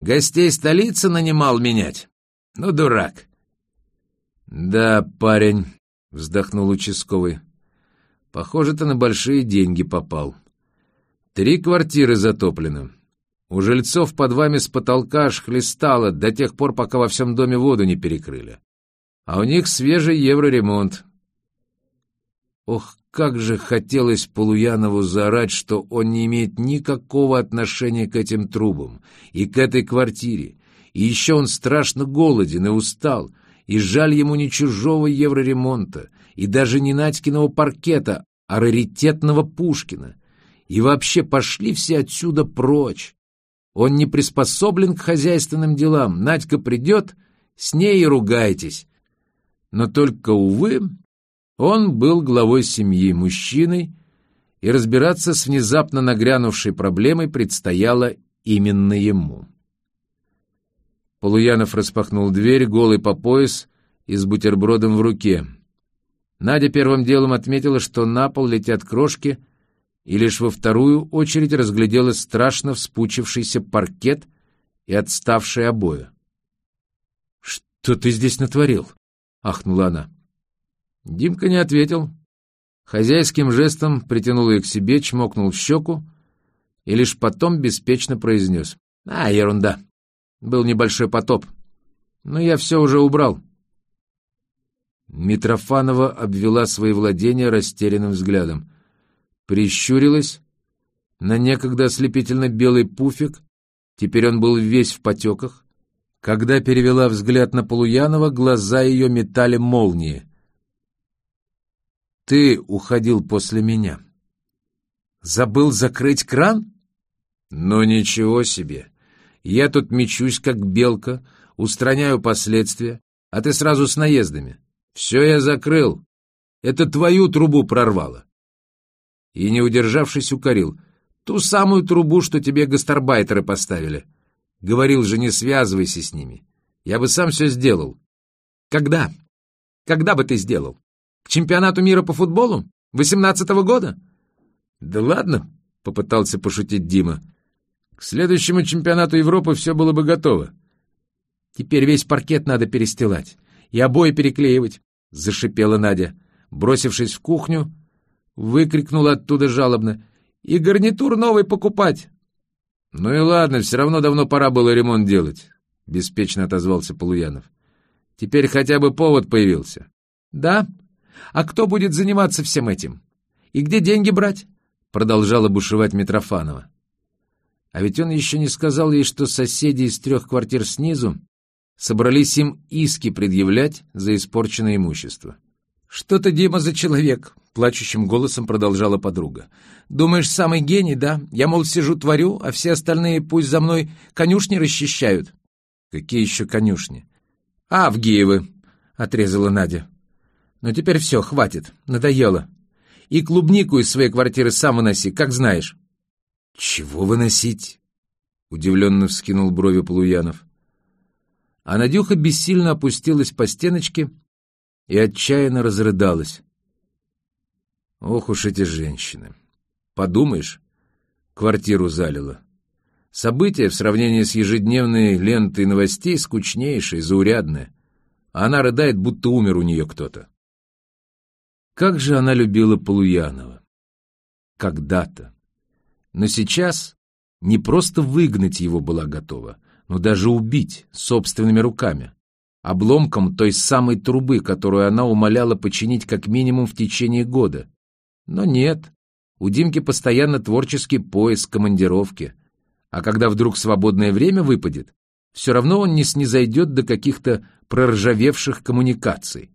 Гостей столицы нанимал менять? Ну, дурак. Да, парень, вздохнул участковый. Похоже, ты на большие деньги попал. Три квартиры затоплены. У жильцов под вами с потолка аж хлестало до тех пор, пока во всем доме воду не перекрыли. А у них свежий евроремонт. Ох, как же хотелось Полуянову заорать, что он не имеет никакого отношения к этим трубам и к этой квартире. И еще он страшно голоден и устал, и жаль ему не чужого евроремонта, и даже не Надькиного паркета, а раритетного Пушкина. И вообще пошли все отсюда прочь. Он не приспособлен к хозяйственным делам. Надька придет, с ней и ругайтесь. Но только, увы, он был главой семьи, мужчиной, и разбираться с внезапно нагрянувшей проблемой предстояло именно ему. Полуянов распахнул дверь, голый по пояс и с бутербродом в руке. Надя первым делом отметила, что на пол летят крошки, и лишь во вторую очередь разглядела страшно вспучившийся паркет и отставшие обои. «Что ты здесь натворил?» — ахнула она. Димка не ответил. Хозяйским жестом притянул ее к себе, чмокнул в щеку и лишь потом беспечно произнес. «А, ерунда. Был небольшой потоп. Но я все уже убрал». Митрофанова обвела свои владения растерянным взглядом. Прищурилась на некогда ослепительно белый пуфик, теперь он был весь в потеках. Когда перевела взгляд на Полуянова, глаза ее метали молнии — ты уходил после меня. Забыл закрыть кран? Ну ничего себе. Я тут мечусь, как белка, устраняю последствия, а ты сразу с наездами. Все я закрыл. Это твою трубу прорвало. И, не удержавшись, укорил. Ту самую трубу, что тебе гастарбайтеры поставили. Говорил же, не связывайся с ними. Я бы сам все сделал. Когда? Когда бы ты сделал? К чемпионату мира по футболу? Восемнадцатого года? Да ладно, попытался пошутить Дима. К следующему чемпионату Европы все было бы готово. Теперь весь паркет надо перестилать и обои переклеивать, зашипела Надя. Бросившись в кухню, выкрикнула оттуда жалобно. И гарнитур новый покупать. Ну и ладно, все равно давно пора было ремонт делать, беспечно отозвался Полуянов. Теперь хотя бы повод появился. Да, а кто будет заниматься всем этим? И где деньги брать?» Продолжала бушевать Митрофанова. А ведь он еще не сказал ей, что соседи из трех квартир снизу собрались им иски предъявлять за испорченное имущество. «Что ты, Дима, за человек?» — плачущим голосом продолжала подруга. «Думаешь, самый гений, да? Я, мол, сижу, творю, а все остальные пусть за мной конюшни расчищают». «Какие еще конюшни?» «Авгиевы», — отрезала Надя. Но теперь все, хватит, надоело. И клубнику из своей квартиры сам выноси, как знаешь. — Чего выносить? — удивленно вскинул брови Полуянов. А Надюха бессильно опустилась по стеночке и отчаянно разрыдалась. Ох уж эти женщины. Подумаешь, квартиру залило. Событие в сравнении с ежедневной лентой новостей скучнейшее, заурядное. А она рыдает, будто умер у нее кто-то. Как же она любила Полуянова! Когда-то. Но сейчас не просто выгнать его была готова, но даже убить собственными руками, обломком той самой трубы, которую она умоляла починить как минимум в течение года. Но нет, у Димки постоянно творческий поиск командировки, а когда вдруг свободное время выпадет, все равно он не снизойдет до каких-то проржавевших коммуникаций.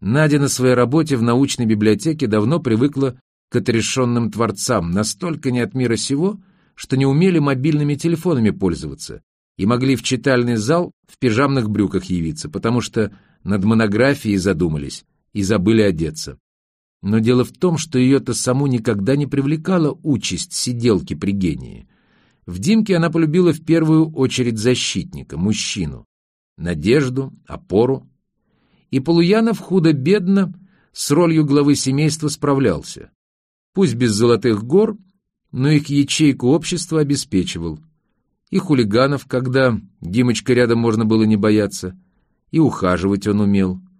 Надя на своей работе в научной библиотеке давно привыкла к отрешенным творцам, настолько не от мира сего, что не умели мобильными телефонами пользоваться и могли в читальный зал в пижамных брюках явиться, потому что над монографией задумались и забыли одеться. Но дело в том, что ее-то саму никогда не привлекала участь сиделки при гении. В Димке она полюбила в первую очередь защитника, мужчину, надежду, опору, и Полуянов худо-бедно с ролью главы семейства справлялся. Пусть без золотых гор, но их ячейку общества обеспечивал. и хулиганов, когда Димочка рядом можно было не бояться, и ухаживать он умел —